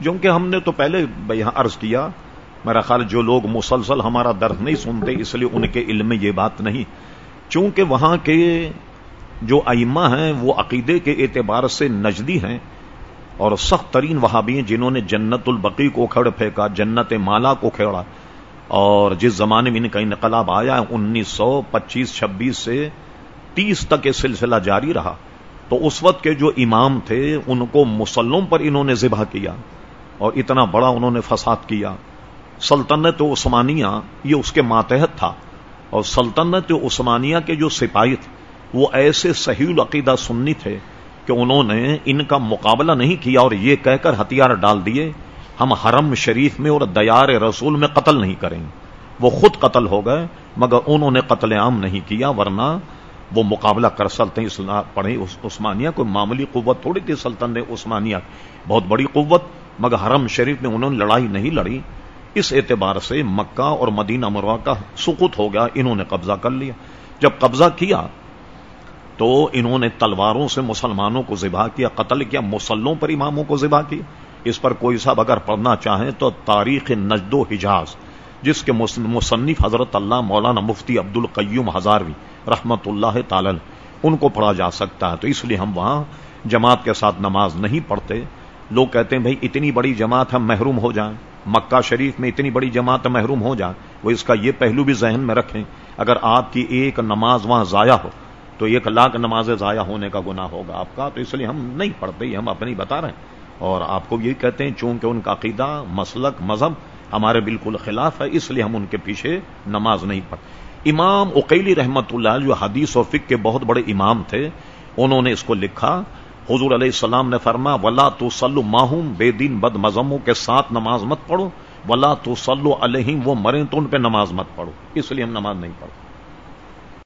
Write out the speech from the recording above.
جو کہ ہم نے تو پہلے یہاں عرض کیا، میرا خیال جو لوگ مسلسل ہمارا درد نہیں سنتے، اس لیے ان کے علم میں یہ بات نہیں۔ چونکہ وہاں کے جو ائمہ ہیں، وہ عقیدے کے اعتبار سے نجدی ہیں اور سخت ترین وہابی ہیں جنہوں نے جنت البقی کو کھڑ پھینکا، جنت مالا کو کھیڑا۔ اور جس زمانے میں ان کا انقلاب آیا، انیس سو پچیس چھبیس سے تیس تک یہ سلسلہ جاری رہا۔ تو اس وقت کے جو امام تھے، ان کو مسلم پر انہوں نے ذبح کیا۔ اور اتنا بڑا انہوں نے فساد کیا۔ سلطنت عثمانیہ یہ اس کے ماتحت تھا۔ اور سلطنت عثمانیہ کے جو سپاہی تھے، وہ ایسے صحیح العقیدہ سننی تھے کہ انہوں نے ان کا مقابلہ نہیں کیا اور یہ کہہ کر ہتھیار ڈال دیے، ہم حرم شریف میں اور دیار رسول میں قتل نہیں کریں۔ وہ خود قتل ہو گئے، مگر انہوں نے قتل عام نہیں کیا، ورنہ وہ مقابلہ کر سکتے پڑھے عثمانیہ کوئی معمولی قوت تھوڑی تھی، سلطنت عثمانیہ۔ بہت بڑی قوت مگر حرم شریف میں انہوں نے لڑائی نہیں لڑی۔ اس اعتبار سے مکہ اور مدینہ مروا کا سکوت ہو گیا، انہوں نے قبضہ کر لیا۔ جب قبضہ کیا تو انہوں نے تلواروں سے مسلمانوں کو ذبح کیا، قتل کیا، مسلوں پر اماموں کو ذبح کیا۔ اس پر کوئی صاحب اگر پڑھنا چاہیں تو تاریخ نجد و حجاز، جس کے مصنف حضرت اللہ مولانا مفتی عبد القیوم ہزاروی رحمت اللہ تعالی ان کو پڑھا جا سکتا ہے۔ تو اس لیے ہم وہاں جماعت کے ساتھ نماز نہیں پڑھتے۔ لوگ کہتے ہیں بھائی اتنی بڑی جماعت ہم محروم ہو جائیں، مکہ شریف میں اتنی بڑی جماعت محروم ہو جائے وہ اس کا یہ پہلو بھی ذہن میں رکھیں، اگر آپ کی ایک نماز وہاں ضائع ہو، تو ایک لاکھ نمازیں ضائع ہونے کا گناہ ہوگا آپ کا، تو اس لیے ہم نہیں پڑھتے ہم اپنی بتا رہے ہیں۔ اور آپ کو یہ کہتے ہیں چونکہ ان کا عقیدہ، مسلک، مذہب ہمارے بالکل خلاف ہے، اس لیے ہم ان کے پیچھے نماز نہیں پڑھتے امام اکیلی رحمت اللہ جو حدیث و فک کے بہت بڑے امام تھے، انہوں نے اس کو لکھا حضور علیہ السلام نے فرما، ولا تو سلو ماہوم بے دین بد مذموں کے ساتھ نماز مت پڑھو۔ ولا تو سلو علیہم وہ مریں تو ان پہ نماز مت پڑھو۔ اس لیے ہم نماز نہیں پڑھو